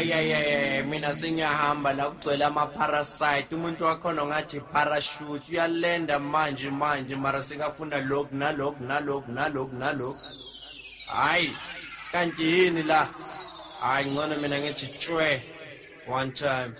Hayi hayi hayi mina sengiyahamba la kugcwele ama-parasite. Umuntu wakhona ngathi parachute. Uyalenda manje manje mara sekafunda lokhu nalokhu nalokhu nalokhu nalokhu. Hayi kanti yini la? Hayi ngcono mina ngithi tshwe. One time.